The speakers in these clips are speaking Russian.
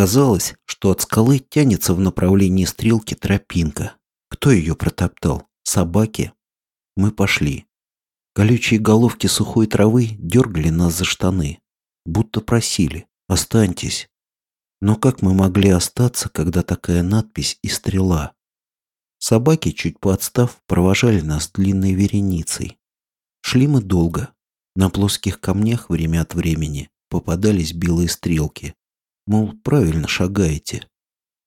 Оказалось, что от скалы тянется в направлении стрелки тропинка. Кто ее протоптал? Собаки? Мы пошли. Колючие головки сухой травы дергали нас за штаны. Будто просили «Останьтесь». Но как мы могли остаться, когда такая надпись и стрела? Собаки, чуть поотстав, провожали нас длинной вереницей. Шли мы долго. На плоских камнях время от времени попадались белые стрелки. Мол, правильно шагаете.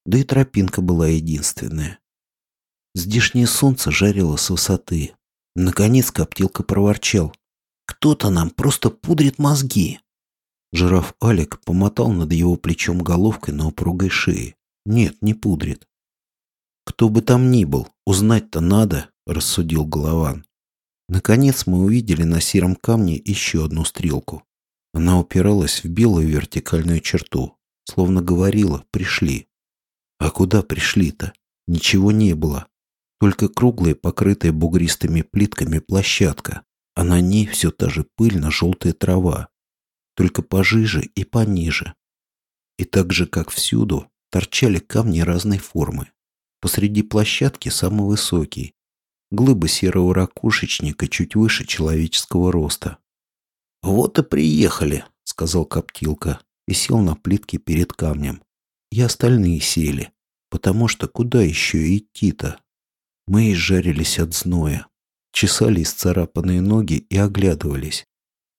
Да и тропинка была единственная. Здешнее солнце жарило с высоты. Наконец коптилка проворчал. «Кто-то нам просто пудрит мозги!» Жираф Алик помотал над его плечом головкой на упругой шее. «Нет, не пудрит». «Кто бы там ни был, узнать-то надо», — рассудил Голован. Наконец мы увидели на сером камне еще одну стрелку. Она упиралась в белую вертикальную черту, словно говорила «пришли». А куда пришли-то? Ничего не было. Только круглая, покрытая бугристыми плитками площадка, а на ней все та же пыльно-желтая трава, только пожиже и пониже. И так же, как всюду, торчали камни разной формы. Посреди площадки самый высокий, глыба серого ракушечника чуть выше человеческого роста. «Вот и приехали», — сказал Коптилка и сел на плитке перед камнем. И остальные сели, потому что куда еще идти-то? Мы изжарились от зноя, чесали исцарапанные ноги и оглядывались.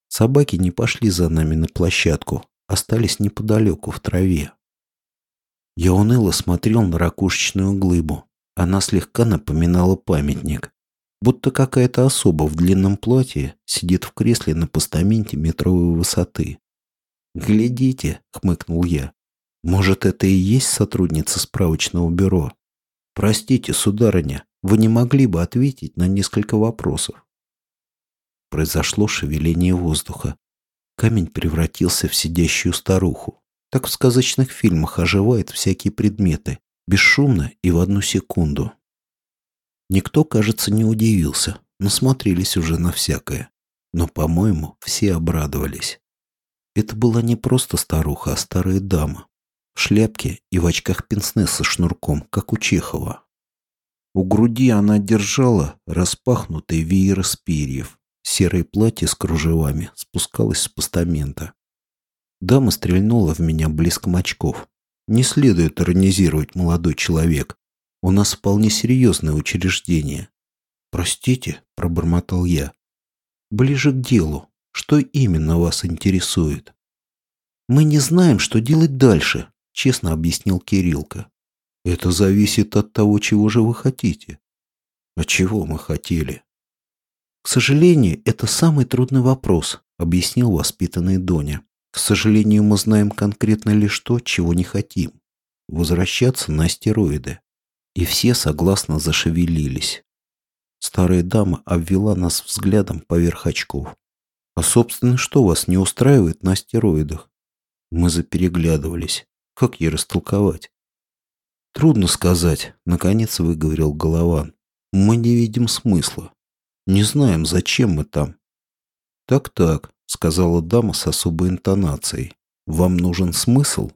Собаки не пошли за нами на площадку, остались неподалеку в траве. Я уныло смотрел на ракушечную глыбу. Она слегка напоминала памятник. Будто какая-то особа в длинном платье сидит в кресле на постаменте метровой высоты. «Глядите», — хмыкнул я. «Может, это и есть сотрудница справочного бюро? Простите, сударыня, вы не могли бы ответить на несколько вопросов?» Произошло шевеление воздуха. Камень превратился в сидящую старуху. Так в сказочных фильмах оживают всякие предметы, бесшумно и в одну секунду. Никто, кажется, не удивился, насмотрелись уже на всякое. Но, по-моему, все обрадовались. Это была не просто старуха, а старая дама. В шляпке и в очках пенсне со шнурком, как у Чехова. У груди она держала распахнутый веер из перьев. Серое платье с кружевами спускалось с постамента. Дама стрельнула в меня блеском очков. Не следует иронизировать, молодой человек. У нас вполне серьезное учреждение. Простите, пробормотал я. Ближе к делу. Что именно вас интересует? Мы не знаем, что делать дальше, честно объяснил Кириллка. Это зависит от того, чего же вы хотите. А чего мы хотели? К сожалению, это самый трудный вопрос, объяснил воспитанный Доня. К сожалению, мы знаем конкретно лишь то, чего не хотим. Возвращаться на астероиды. И все согласно зашевелились. Старая дама обвела нас взглядом поверх очков. А, собственно, что вас не устраивает на астероидах? Мы запереглядывались. Как ей растолковать? Трудно сказать, наконец выговорил Голован. Мы не видим смысла. Не знаем, зачем мы там. Так-так, сказала дама с особой интонацией. Вам нужен смысл?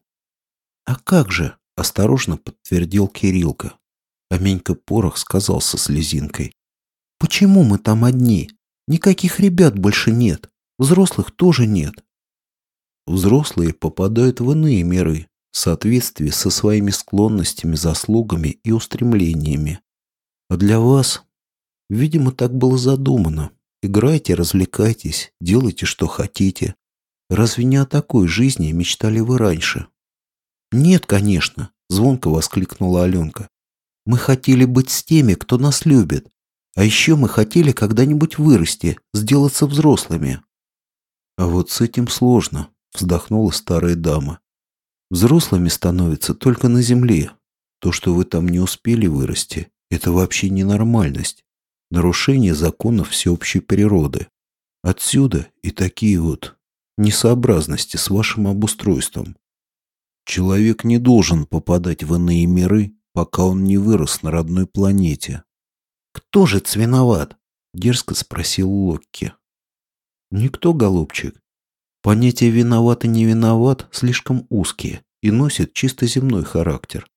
А как же? Осторожно подтвердил Кириллка. А Порох сказал со слезинкой. Почему мы там одни? Никаких ребят больше нет. Взрослых тоже нет. Взрослые попадают в иные миры в соответствии со своими склонностями, заслугами и устремлениями. А для вас, видимо, так было задумано. Играйте, развлекайтесь, делайте, что хотите. Разве не о такой жизни мечтали вы раньше? Нет, конечно, звонко воскликнула Аленка. Мы хотели быть с теми, кто нас любит, а еще мы хотели когда-нибудь вырасти, сделаться взрослыми. А вот с этим сложно, вздохнула старая дама. Взрослыми становятся только на земле. То, что вы там не успели вырасти, это вообще ненормальность. Нарушение законов всеобщей природы. Отсюда и такие вот несообразности с вашим обустройством. Человек не должен попадать в иные миры, пока он не вырос на родной планете. «Кто же виноват?» — дерзко спросил Локки. «Никто, голубчик. Понятия «виноват» и «не виноват» слишком узкие, и носит чисто земной характер.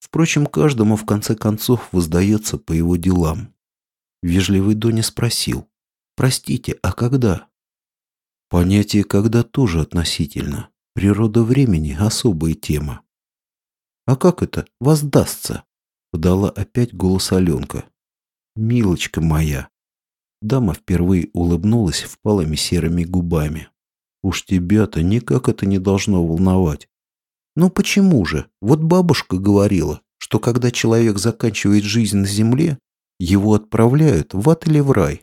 Впрочем, каждому в конце концов воздается по его делам. Вежливый Доня спросил. «Простите, а когда?» Понятие «когда» тоже относительно. Природа времени – особая тема. «А как это воздастся?» – подала опять голос Аленка. «Милочка моя!» Дама впервые улыбнулась впалыми серыми губами. «Уж тебя-то никак это не должно волновать. Ну почему же? Вот бабушка говорила, что когда человек заканчивает жизнь на земле, его отправляют в ад или в рай.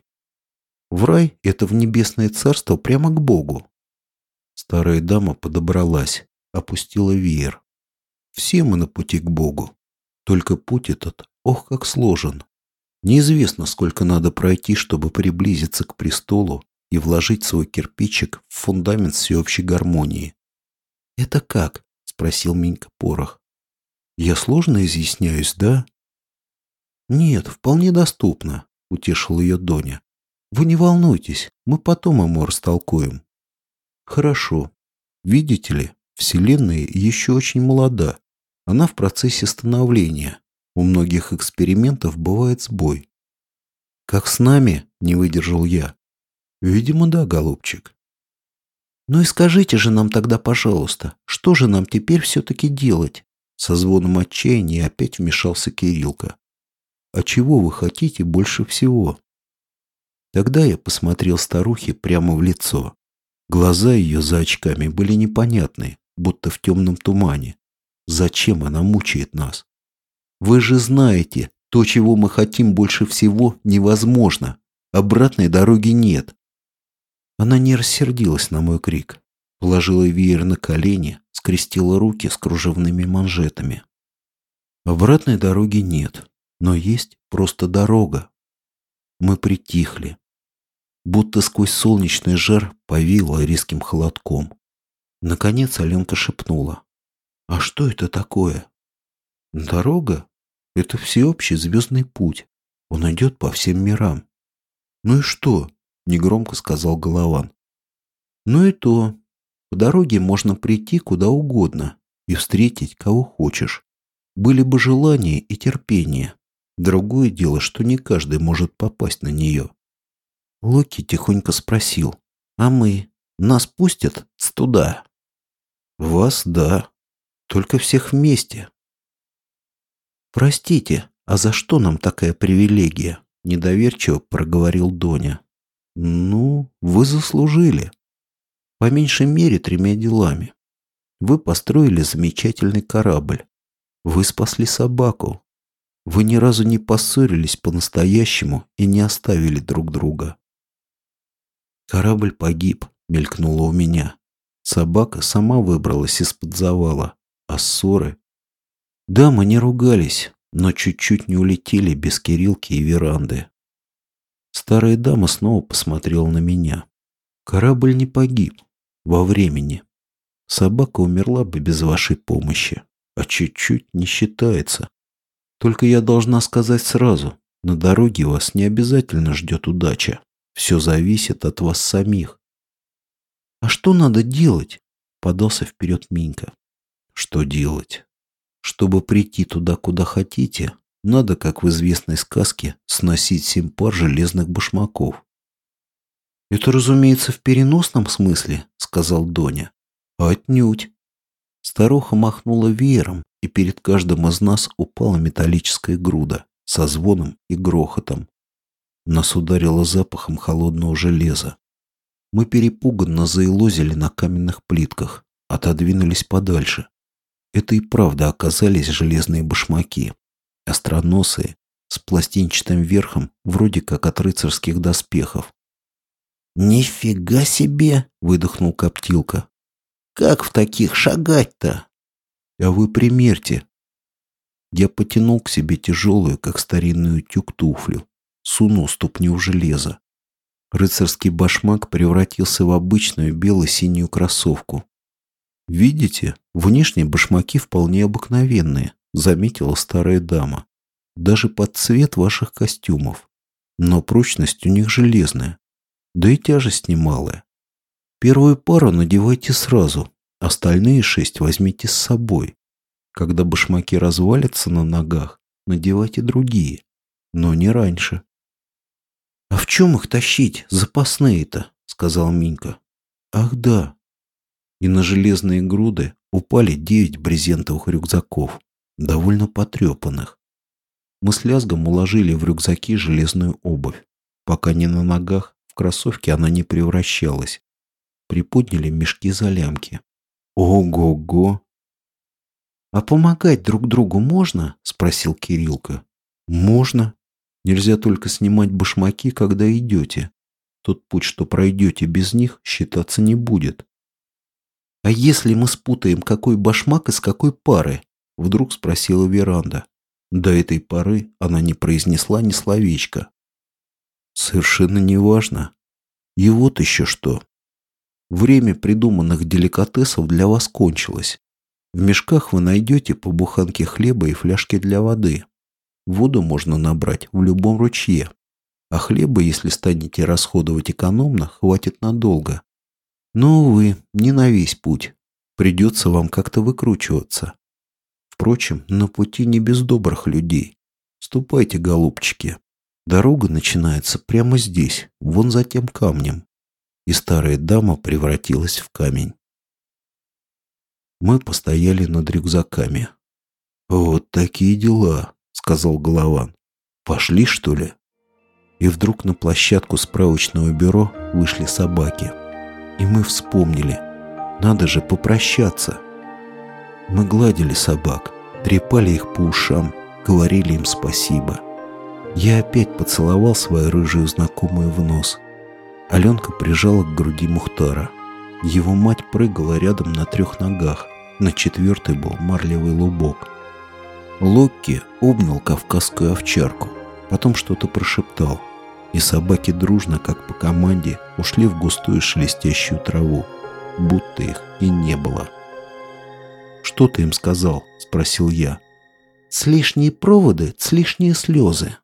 В рай – это в небесное царство прямо к Богу. Старая дама подобралась, опустила веер. Все мы на пути к Богу. Только путь этот, ох, как сложен. Неизвестно, сколько надо пройти, чтобы приблизиться к престолу и вложить свой кирпичик в фундамент всеобщей гармонии. «Это как?» – спросил Минька Порох. «Я сложно изъясняюсь, да?» «Нет, вполне доступно», – утешил ее Доня. «Вы не волнуйтесь, мы потом ему растолкуем». «Хорошо. Видите ли, Вселенная еще очень молода. Она в процессе становления. У многих экспериментов бывает сбой». «Как с нами?» – не выдержал я. «Видимо, да, голубчик». «Ну и скажите же нам тогда, пожалуйста, что же нам теперь все-таки делать?» Со звоном отчаяния опять вмешался Кириллка. А чего вы хотите больше всего? Тогда я посмотрел старухе прямо в лицо. Глаза ее за очками были непонятны, будто в темном тумане. Зачем она мучает нас? Вы же знаете, то, чего мы хотим больше всего, невозможно. Обратной дороги нет. Она не рассердилась на мой крик. Положила веер на колени, скрестила руки с кружевными манжетами. Обратной дороги нет но есть просто дорога. Мы притихли. Будто сквозь солнечный жар повило резким холодком. Наконец Аленка шепнула. «А что это такое?» «Дорога? Это всеобщий звездный путь. Он идет по всем мирам». «Ну и что?» — негромко сказал Голован. «Ну и то. По дороге можно прийти куда угодно и встретить кого хочешь. Были бы желание и терпение. Другое дело, что не каждый может попасть на нее. Локи тихонько спросил, «А мы? Нас пустят туда?» «Вас, да. Только всех вместе». «Простите, а за что нам такая привилегия?» Недоверчиво проговорил Доня. «Ну, вы заслужили. По меньшей мере тремя делами. Вы построили замечательный корабль. Вы спасли собаку, вы ни разу не поссорились по-настоящему и не оставили друг друга. Корабль погиб, мелькнуло у меня. Собака сама выбралась из-под завала, а ссоры... Да, мы не ругались, но чуть-чуть не улетели без Кирилки и веранды. Старая дама снова посмотрела на меня. Корабль не погиб. Во времени. Собака умерла бы без вашей помощи. А чуть-чуть не считается. Только я должна сказать сразу, на дороге вас не обязательно ждет удача. Все зависит от вас самих. А что надо делать? Подался вперед Минька. Что делать? Чтобы прийти туда, куда хотите, надо, как в известной сказке, сносить семь пар железных башмаков. «Это, разумеется, в переносном смысле», — сказал Доня. «Отнюдь. Старуха махнула веером, и перед каждым из нас упала металлическая груда со звоном и грохотом. Нас ударило запахом холодного железа. Мы перепуганно заилозили на каменных плитках, отодвинулись подальше. Это и правда оказались железные башмаки, остроносые, с пластинчатым верхом, вроде как от рыцарских доспехов. «Нифига себе!» — выдохнул Коптилка. Как в таких шагать-то? А вы примерьте. Я потянул к себе тяжелую, как старинную тюк туфлю, сунул ступню в железо. Рыцарский башмак превратился в обычную бело-синюю кроссовку. «Видите, внешние башмаки вполне обыкновенные», — заметила старая дама. «Даже под цвет ваших костюмов. Но прочность у них железная. Да и тяжесть немалая. Первую пару надевайте сразу, Остальные шесть возьмите с собой. Когда башмаки развалятся на ногах, надевайте другие, но не раньше. «А в чем их тащить, запасные-то?» — сказал Минька. «Ах да». И на железные груды упали девять брезентовых рюкзаков, довольно потрепанных. Мы с лязгом уложили в рюкзаки железную обувь. Пока не на ногах, в кроссовки она не превращалась. Приподняли мешки за лямки. Ого-го! «А помогать друг другу можно?» – спросил Кириллка. «Можно. Нельзя только снимать башмаки, когда идете. Тот путь, что пройдете без них, считаться не будет». «А если мы спутаем, какой башмак из какой пары?» – вдруг спросила Веранда. До этой поры она не произнесла ни словечка. «Совершенно неважно. И вот еще что. Время придуманных деликатесов для вас кончилось. В мешках вы найдете по буханке хлеба и фляжке для воды. Воду можно набрать в любом ручье. А хлеба, если станете расходовать экономно, хватит надолго. Но, увы, не на весь путь. Придется вам как-то выкручиваться. Впрочем, на пути не без добрых людей. Ступайте, голубчики. Дорога начинается прямо здесь, вон за тем камнем. И старая дама превратилась в камень. Мы постояли над рюкзаками. «Вот такие дела», — сказал Голован. «Пошли, что ли?» И вдруг на площадку справочного бюро вышли собаки. И мы вспомнили. Надо же попрощаться. Мы гладили собак, трепали их по ушам, говорили им спасибо. Я опять поцеловал свою рыжую знакомую в нос. Аленка прижала к груди Мухтара. Его мать прыгала рядом на трех ногах, на четвертой был марлевый лубок. Локки обнял кавказскую овчарку, потом что-то прошептал, и собаки дружно, как по команде, ушли в густую шелестящую траву, будто их и не было. «Что ты им сказал?» – спросил я. «С лишние проводы, с лишние слезы»,